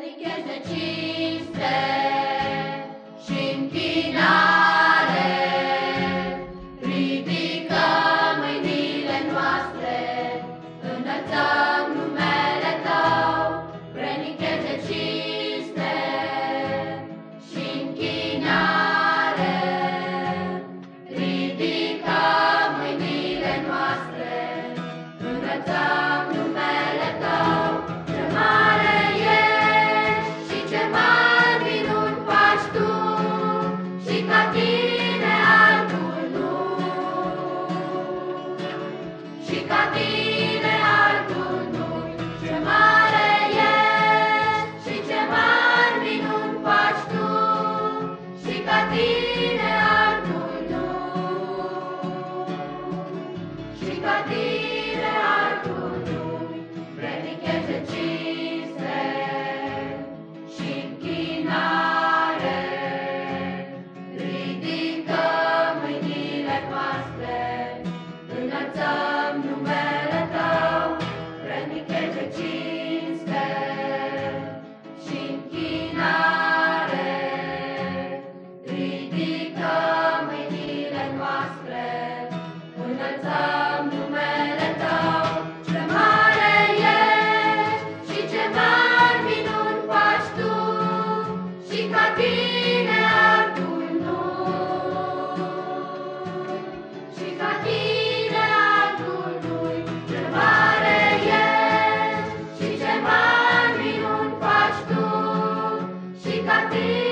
Vrednicheze cinste și și me.